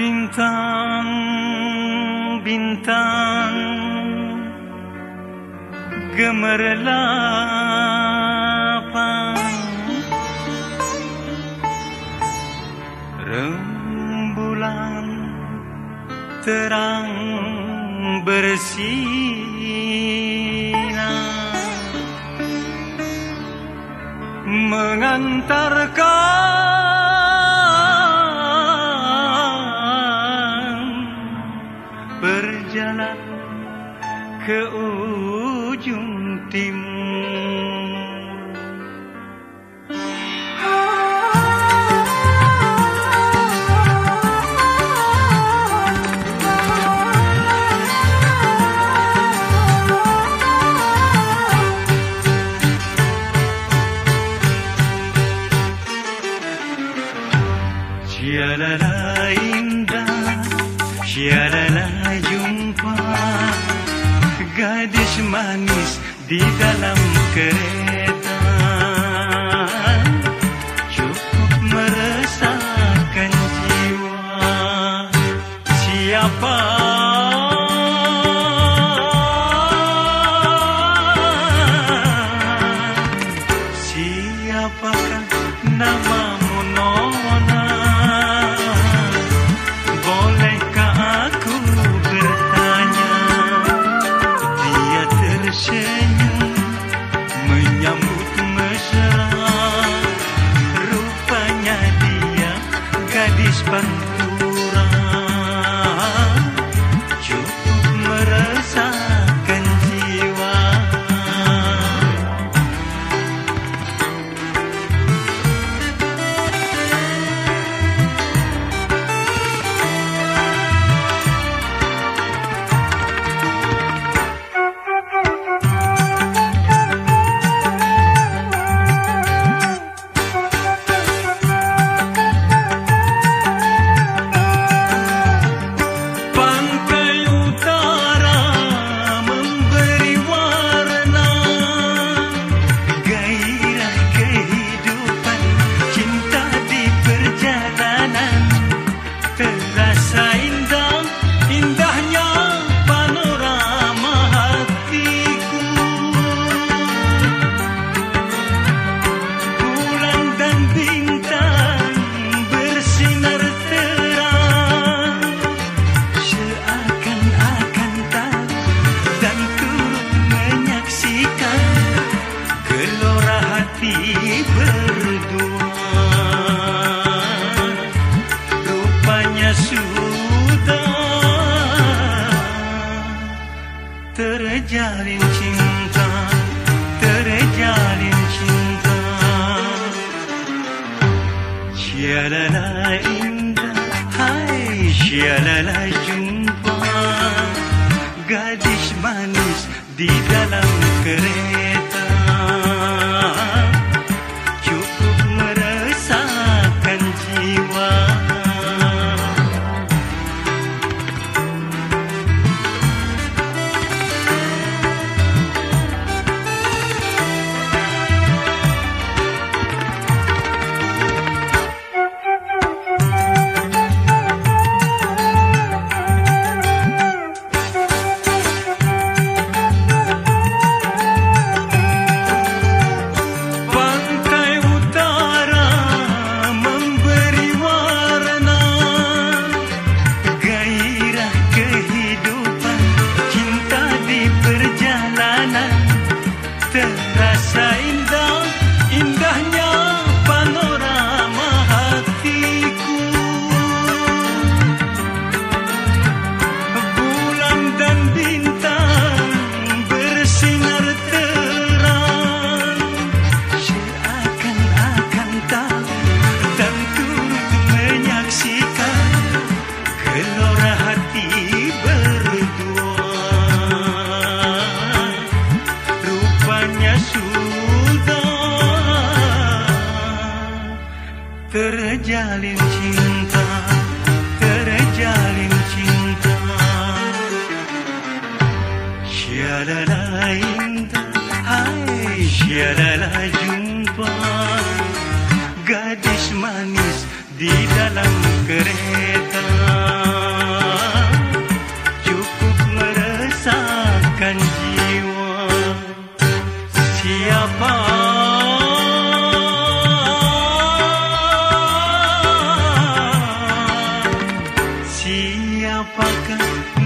Bintang-bintang gemerlapang Rembulan terang bersinar. Mengantarkan berjalan ke ujung timur Gadis manis di dalam kereta Cukup meresahkan jiwa. Siapa gadis Terjalin cinta Terjalin cinta Sialalah indah, hai sialalah jumpa Gadis manis di dalam kereta Terjalin cinta Terjalin cinta. Sialalah indah Hai sialalah jumpa. Gadis manis di dalam kereta apakah